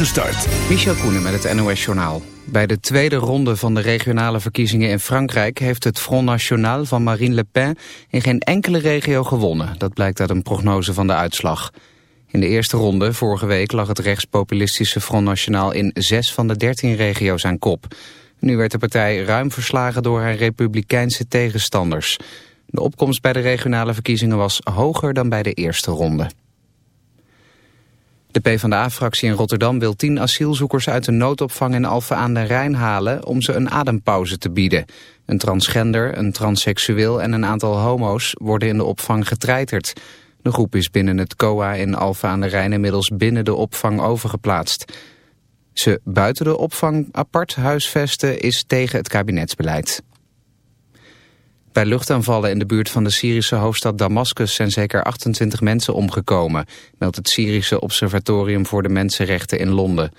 Michel Koenen met het NOS-journaal. Bij de tweede ronde van de regionale verkiezingen in Frankrijk... heeft het Front National van Marine Le Pen in geen enkele regio gewonnen. Dat blijkt uit een prognose van de uitslag. In de eerste ronde, vorige week, lag het rechtspopulistische Front National... in zes van de dertien regio's aan kop. Nu werd de partij ruim verslagen door haar republikeinse tegenstanders. De opkomst bij de regionale verkiezingen was hoger dan bij de eerste ronde. De PvdA-fractie in Rotterdam wil tien asielzoekers uit de noodopvang in Alphen aan de Rijn halen om ze een adempauze te bieden. Een transgender, een transseksueel en een aantal homo's worden in de opvang getreiterd. De groep is binnen het COA in Alphen aan de Rijn inmiddels binnen de opvang overgeplaatst. Ze buiten de opvang apart huisvesten is tegen het kabinetsbeleid. Bij luchtaanvallen in de buurt van de Syrische hoofdstad Damascus zijn zeker 28 mensen omgekomen, meldt het Syrische Observatorium voor de Mensenrechten in Londen.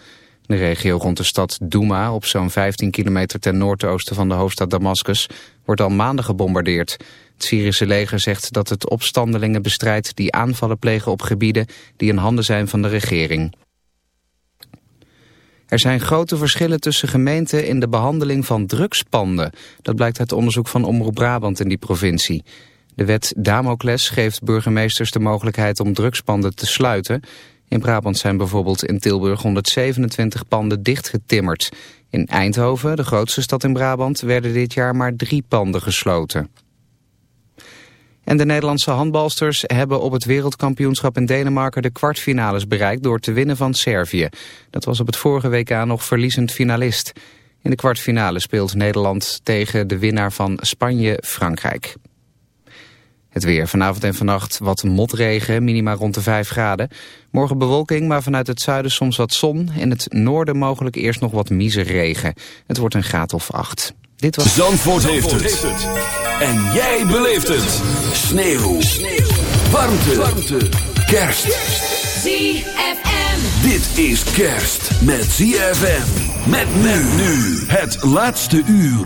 De regio rond de stad Douma, op zo'n 15 kilometer ten noordoosten van de hoofdstad Damascus, wordt al maanden gebombardeerd. Het Syrische leger zegt dat het opstandelingen bestrijdt die aanvallen plegen op gebieden die in handen zijn van de regering. Er zijn grote verschillen tussen gemeenten in de behandeling van drugspanden. Dat blijkt uit onderzoek van Omroep Brabant in die provincie. De wet Damocles geeft burgemeesters de mogelijkheid om drugspanden te sluiten. In Brabant zijn bijvoorbeeld in Tilburg 127 panden dichtgetimmerd. In Eindhoven, de grootste stad in Brabant, werden dit jaar maar drie panden gesloten. En de Nederlandse handbalsters hebben op het wereldkampioenschap in Denemarken de kwartfinales bereikt door te winnen van Servië. Dat was op het vorige WK nog verliezend finalist. In de kwartfinale speelt Nederland tegen de winnaar van Spanje-Frankrijk. Het weer vanavond en vannacht wat motregen, minima rond de 5 graden. Morgen bewolking, maar vanuit het zuiden soms wat zon. In het noorden mogelijk eerst nog wat regen. Het wordt een graad of 8. Dit was... Zandvoort, heeft, het. En jij beleeft het. Sneeuw. Sneeuw. Warmte. Warmte. Kerst. ZFM. Dit is kerst met ZFM. Met men nu. Het laatste uur.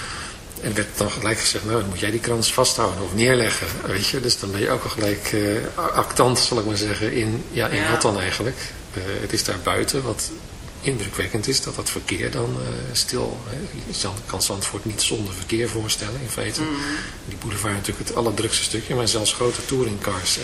En werd dan gelijk gezegd, nou, dan moet jij die krans vasthouden of neerleggen, weet je. Dus dan ben je ook al gelijk uh, actant, zal ik maar zeggen, in, ja, in ja. wat dan eigenlijk. het is daar buiten, wat indrukwekkend is dat dat verkeer dan uh, stil... Hè, je kan Zandvoort niet zonder verkeer voorstellen in feite. Mm. Die boulevard natuurlijk het allerdrukste stukje, maar zelfs grote touringcars. En,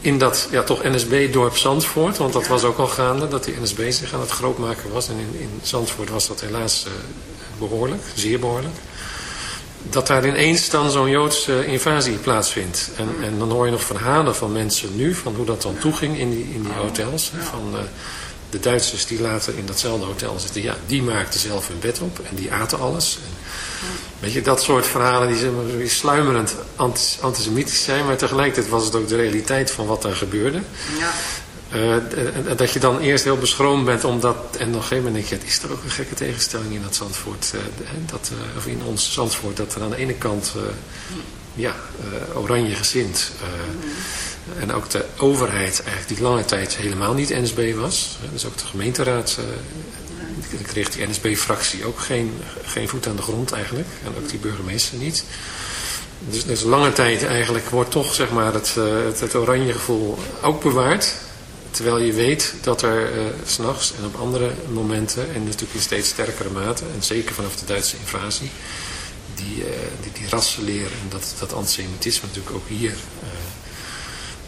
in dat ja, toch NSB-dorp Zandvoort, want dat was ook al gaande, dat die NSB zich aan het grootmaken was. En in, in Zandvoort was dat helaas uh, behoorlijk, zeer behoorlijk. Dat daar ineens dan zo'n Joodse invasie plaatsvindt. En, en dan hoor je nog verhalen van mensen nu, van hoe dat dan toeging in die, in die hotels. Van uh, de Duitsers die later in datzelfde hotel zitten, ja, die maakten zelf hun bed op en die aten alles. En, weet je, dat soort verhalen die, die sluimerend antis- antisemitisch zijn, maar tegelijkertijd was het ook de realiteit van wat daar gebeurde. ja, Uh, dat je dan eerst heel beschroomd bent omdat, en op een gegeven moment denk je, het is er ook een gekke tegenstelling in dat Zandvoort, uh, dat, uh, of in ons Zandvoort, dat er aan de ene kant, ja, oranje gezind, en ook de overheid eigenlijk die lange tijd helemaal niet NSB was, dus ook de gemeenteraad, kreeg die NSB-fractie ook geen, geen voet aan de grond eigenlijk, en ook die burgemeester niet. Dus, dus lange tijd eigenlijk wordt toch zeg maar, het, het, het oranje gevoel ook bewaard. Terwijl je weet dat er uh, s'nachts en op andere momenten, en natuurlijk in steeds sterkere mate, en zeker vanaf de Duitse invasie, die, uh, die, die en dat, dat antisemitisme natuurlijk ook hier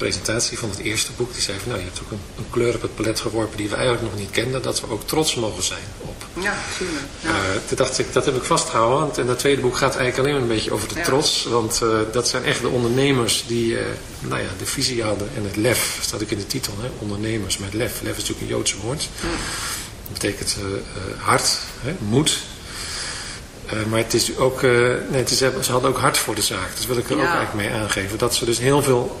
presentatie van het eerste boek. Die zei van nou je hebt ook een, een kleur op het palet geworpen die we eigenlijk nog niet kenden. Dat we ook trots mogen zijn op. Ja, tuurlijk. Ja. Eh, toen dacht ik, dat heb ik vastgehouden. Want in dat tweede boek gaat eigenlijk alleen maar een beetje over de Ja. trots. Want eh, dat zijn echt de ondernemers die eh, nou ja, de visie hadden. En het lef, staat ook in de titel. Hè? Ondernemers met lef. Lef is natuurlijk een Joodse woord. Dat betekent hart, hè? moed. Maar het is ook, nee, het is, ze hadden ook hart voor de zaak. Dus wil ik er ook eigenlijk mee aangeven. Dat ze dus heel veel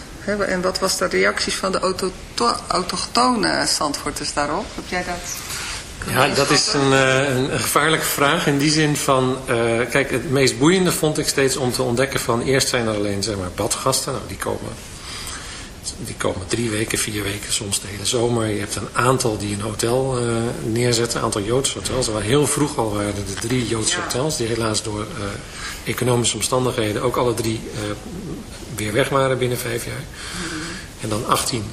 en wat was de reacties van de auto- autochtone Zandvoorters daarop? Heb jij dat Ja, dat is een, eh, een, gevaarlijke vraag in die zin van... eh, kijk, het meest boeiende vond ik steeds om te ontdekken van... eerst zijn er alleen zeg maar, badgasten, nou, die komen, die komen drie weken, vier weken, soms de hele zomer. Je hebt een aantal die een hotel eh, neerzetten, een aantal Joodse hotels. Er waren heel vroeg al waren de drie Joodse Ja. hotels... die helaas door economische omstandigheden ook alle drie weer weg waren binnen vijf jaar. En dan 18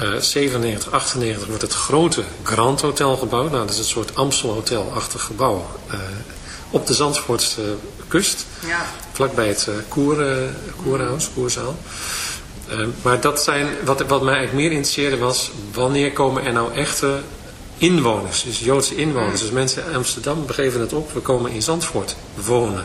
uh, 97, 98 wordt het grote Grand Hotel gebouwd. Nou, dat is een soort Amstel Hotel-achtig gebouw uh, op de Zandvoortse kust. Ja. Vlakbij het uh, koer, koerhuis, koerzaal. maar dat zijn, wat, wat mij eigenlijk meer interesseerde was, wanneer komen er nou echte inwoners, dus Joodse inwoners. Dus mensen in Amsterdam begeven het op, we komen in Zandvoort wonen.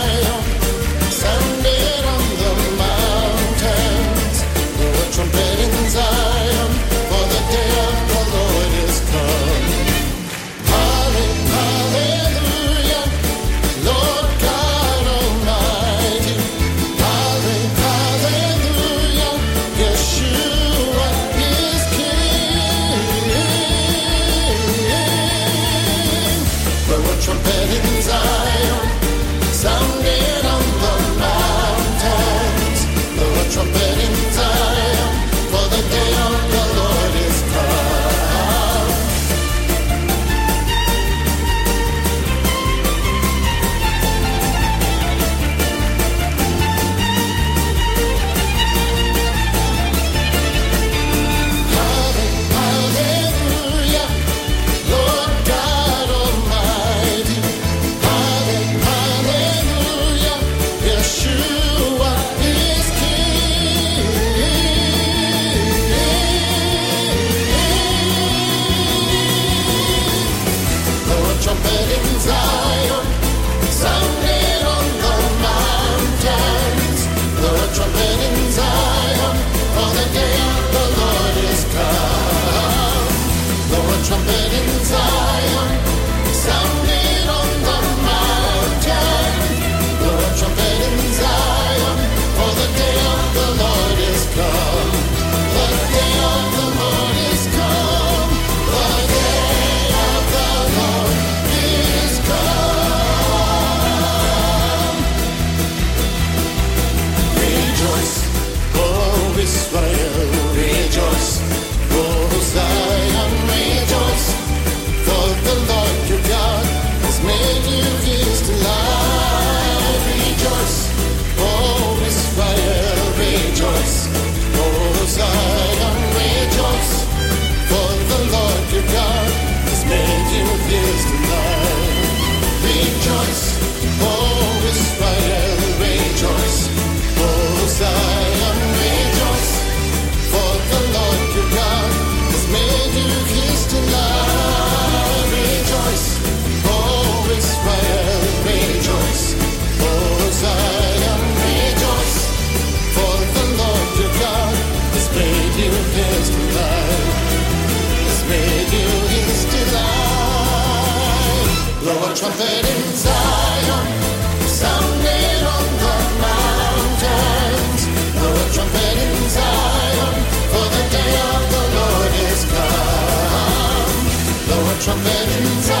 from their youth.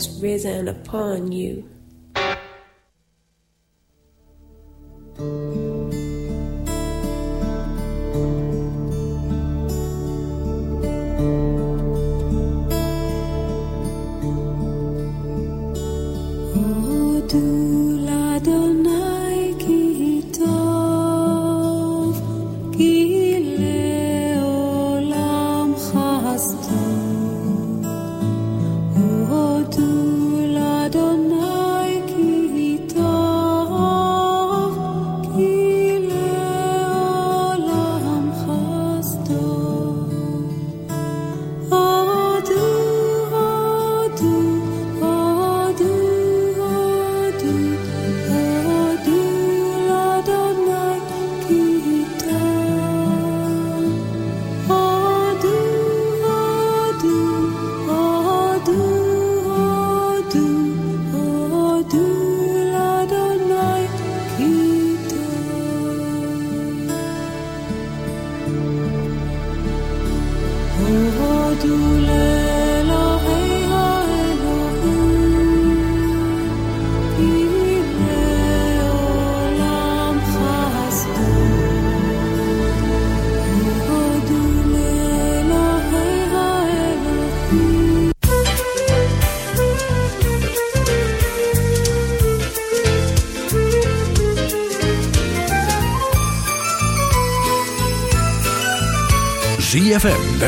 Has risen upon you.